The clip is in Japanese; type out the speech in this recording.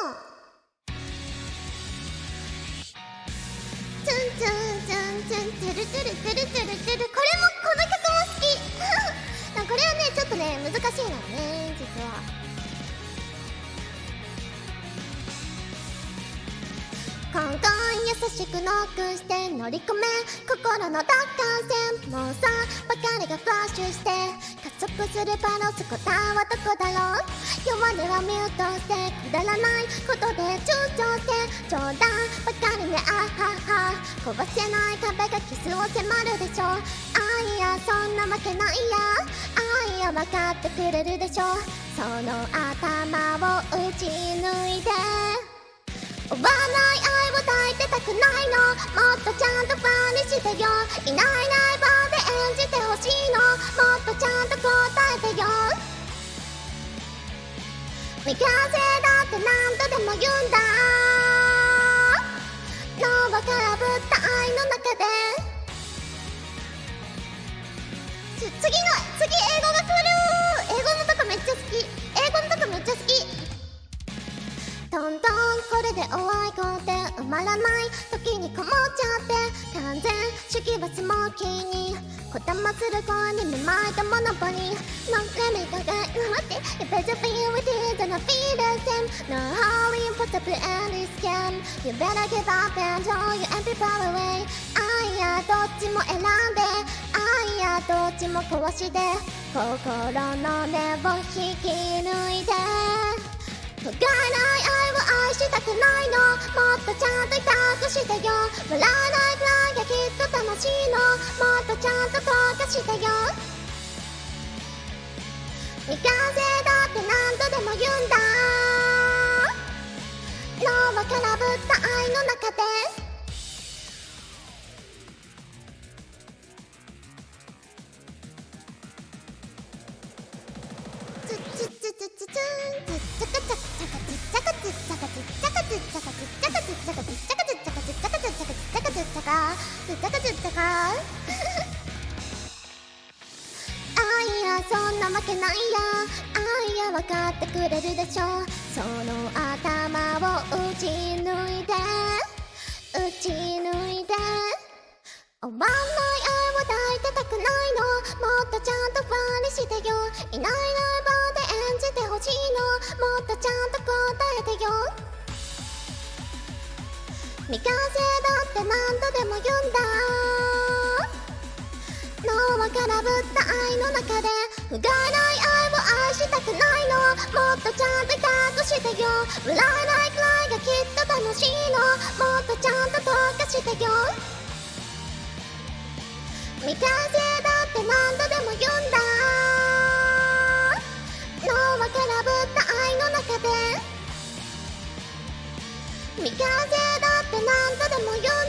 ツンツンツンツンツルツルツルツルツルこれもこの曲も好きこれはねちょっとね難しいのよね実はコンコン優しくノックして乗り込め心の奪還線もうさばかりがフラッシュして加速するパロス答えはどこだろう弱音はミュートしてくだらないことで躊躇して冗談ばかりねあはは壊せない壁がキスを迫るでしょあいやそんなわけないやあいや分かってくれるでしょその頭を打ち抜いて追わない愛を抱いてたくないのもっとちゃんとファンにしてよいない未完成だって何度でも言うんだ脳は空振った愛の中で次の次英語が来る英語のとこめっちゃ好き英語のとこめっちゃ好きトントンこれで終わりこって埋まらない時にこもっちゃって完全主義はスモーキーにこだまする声にめまいたモノポリー No let me go get you with it You better be with it and I feel the same No how impossible and it's scam You better give up and throw your empty power away あいやどっちも選んであいやどっちも壊して心の根を引き抜いて不甲斐ない愛を愛したくないのもっとちゃんと痛くしてよ笑わない未完成だって何度でも言うんだ脳は空振った愛の中でツツツツツツンツッチャカチャカチャカツッチャカツッチャカツッチャカツッチャカツッチャカツッチャカツッチャカツッチャカツッチャカツッチャカツッチャカツッチャカツッチャカツッチャカあやそんなわけないやあいや分かってくれるでしょその頭を打ち抜いて。打ち抜いて。終わんない愛を抱いてたくないの。もっとちゃんとファンにしてよ。いないいない場で演じてほしいの。もっとちゃんと答えてよ。未完成だって何度でも言うんだ。脳は空振った愛の中。で不甲斐ない愛を愛したくないの。もっとちゃんと痛くしてよ。笑えないくらいがきっと楽しいの。もっとちゃんとどうかしてよ。未完成だって何度でも言うんだ。脳は空振った愛の中で。未完成だって何度でも言う。んだ